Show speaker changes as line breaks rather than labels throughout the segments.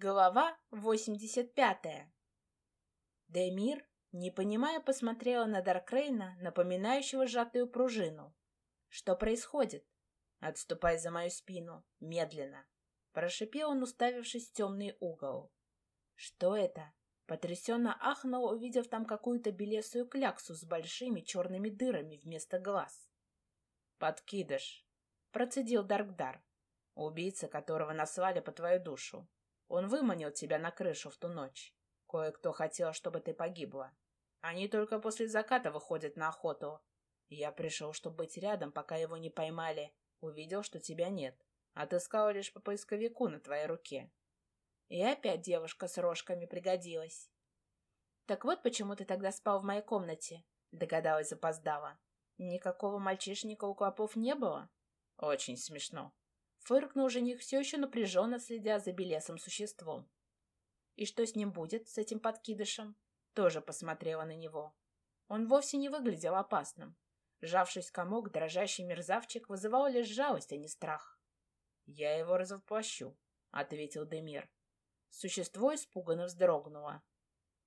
Глава 85. Демир, не понимая, посмотрела на Даркрейна, напоминающего сжатую пружину. «Что происходит?» «Отступай за мою спину, медленно!» Прошипел он, уставившись в темный угол. «Что это?» Потрясенно ахнула, увидев там какую-то белесую кляксу с большими черными дырами вместо глаз. «Подкидыш!» — процедил Даркдар. «Убийца, которого наслали по твою душу. Он выманил тебя на крышу в ту ночь. Кое-кто хотел, чтобы ты погибла. Они только после заката выходят на охоту. Я пришел, чтобы быть рядом, пока его не поймали. Увидел, что тебя нет. Отыскал лишь по поисковику на твоей руке. И опять девушка с рожками пригодилась. Так вот почему ты тогда спал в моей комнате, догадалась запоздала. Никакого мальчишника у клопов не было? Очень смешно. Фыркнул жених, все еще напряженно следя за белесым существом. И что с ним будет, с этим подкидышем? Тоже посмотрела на него. Он вовсе не выглядел опасным. Сжавшись комок, дрожащий мерзавчик вызывал лишь жалость, а не страх. «Я его развоплощу», — ответил Демир. Существо испуганно вздрогнуло.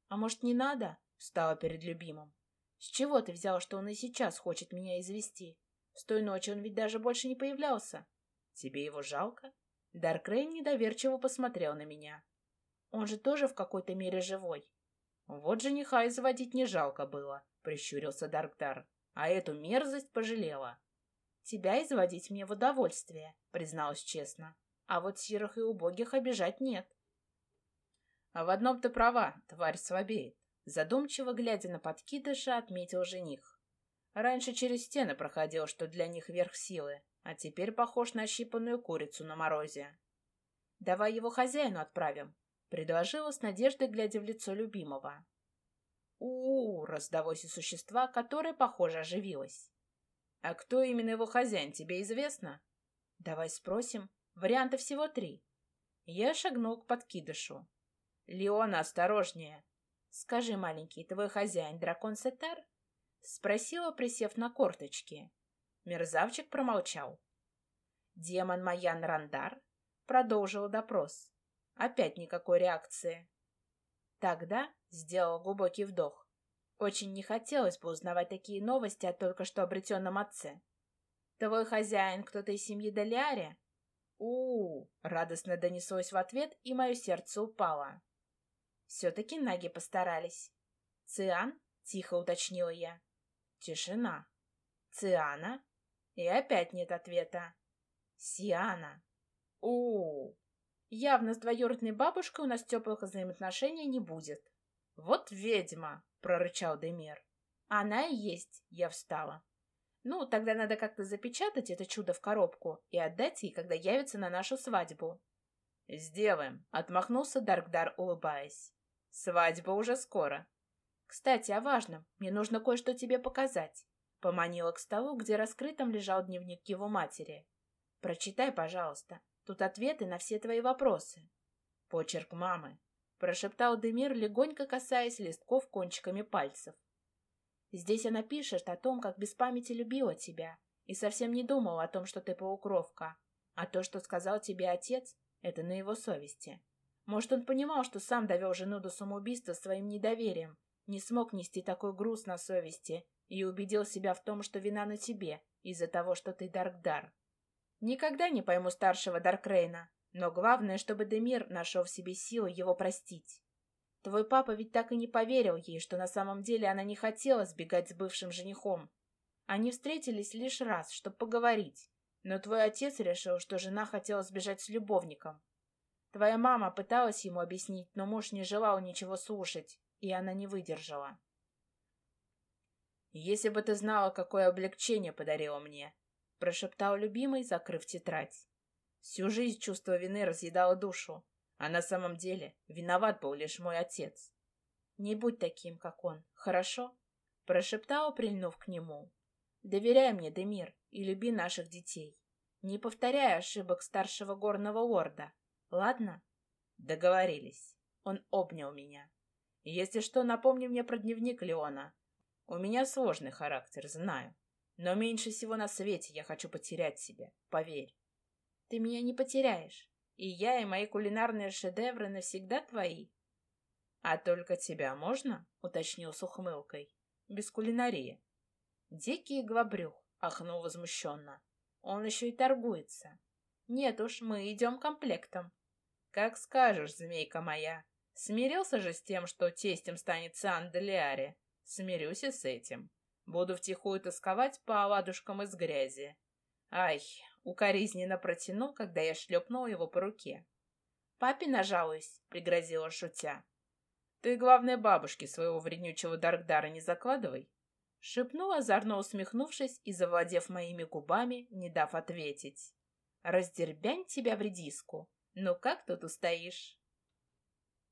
«А может, не надо?» — встала перед любимым. «С чего ты взял, что он и сейчас хочет меня извести? С той ночи он ведь даже больше не появлялся. Тебе его жалко? Даркрейн недоверчиво посмотрел на меня. Он же тоже в какой-то мере живой. Вот жениха изводить не жалко было, прищурился Даркдар. А эту мерзость пожалела. Тебя изводить мне в удовольствие, призналась честно. А вот сирых и убогих обижать нет. А в одном ты права, тварь слабеет. Задумчиво глядя на подкидыша, отметил жених. Раньше через стены проходил, что для них верх силы, а теперь похож на щипанную курицу на морозе. «Давай его хозяину отправим», — предложила с надеждой, глядя в лицо любимого. у, -у, -у раздалось из существа, которое, похоже, оживилось. «А кто именно его хозяин, тебе известно?» «Давай спросим. Варианта всего три». Я шагнул к подкидышу. «Леона, осторожнее!» «Скажи, маленький, твой хозяин дракон Сетар?» Спросила, присев на корточки. Мерзавчик промолчал. Демон Маян Рандар продолжил допрос. Опять никакой реакции. Тогда сделал глубокий вдох. Очень не хотелось бы узнавать такие новости о только что обретенном отце. «Твой хозяин кто-то из семьи Далиари?» у, -у, -у радостно донеслось в ответ, и мое сердце упало. Все-таки наги постарались. «Циан?» — тихо уточнила я. Тишина. «Циана?» И опять нет ответа. Сиана. у, -у, -у. Явно с двоюродной бабушкой у нас теплых взаимоотношений не будет. Вот ведьма, прорычал Демир. Она и есть, я встала. Ну, тогда надо как-то запечатать это чудо в коробку и отдать ей, когда явится на нашу свадьбу. Сделаем, отмахнулся Даркдар, улыбаясь. Свадьба уже скоро. Кстати, о важном. Мне нужно кое-что тебе показать. Поманила к столу, где раскрытым лежал дневник его матери. «Прочитай, пожалуйста. Тут ответы на все твои вопросы». «Почерк мамы», — прошептал Демир, легонько касаясь листков кончиками пальцев. «Здесь она пишет о том, как без памяти любила тебя и совсем не думала о том, что ты полукровка. А то, что сказал тебе отец, это на его совести. Может, он понимал, что сам довел жену до самоубийства своим недоверием, не смог нести такой груз на совести и убедил себя в том, что вина на тебе из-за того, что ты Даркдар. Никогда не пойму старшего Даркрейна, но главное, чтобы Демир нашел в себе силы его простить. Твой папа ведь так и не поверил ей, что на самом деле она не хотела сбегать с бывшим женихом. Они встретились лишь раз, чтобы поговорить, но твой отец решил, что жена хотела сбежать с любовником. Твоя мама пыталась ему объяснить, но муж не желал ничего слушать, и она не выдержала. «Если бы ты знала, какое облегчение подарила мне!» — прошептал любимый, закрыв тетрадь. Всю жизнь чувство вины разъедало душу, а на самом деле виноват был лишь мой отец. «Не будь таким, как он, хорошо?» — прошептал, прильнув к нему. «Доверяй мне, Демир, и люби наших детей. Не повторяй ошибок старшего горного лорда, ладно?» Договорились. Он обнял меня. «Если что, напомни мне про дневник Леона. У меня сложный характер, знаю. Но меньше всего на свете я хочу потерять себя, поверь. Ты меня не потеряешь. И я, и мои кулинарные шедевры навсегда твои. А только тебя можно? Уточнил с ухмылкой. Без кулинарии. Дикий глобрюх, ахнул возмущенно. Он еще и торгуется. Нет уж, мы идем комплектом. Как скажешь, змейка моя. Смирился же с тем, что тестем станет Сан-Делиаре. Смирюсь и с этим. Буду втихую тосковать по оладушкам из грязи. Ай, укоризненно протянул, когда я шлепнул его по руке. «Папе нажалуюсь», — пригрозила шутя. «Ты, главное, бабушке своего вреднючего Даркдара не закладывай», — шепнула, озорно усмехнувшись и завладев моими губами, не дав ответить. «Раздербянь тебя в редиску. Ну как тут устоишь?»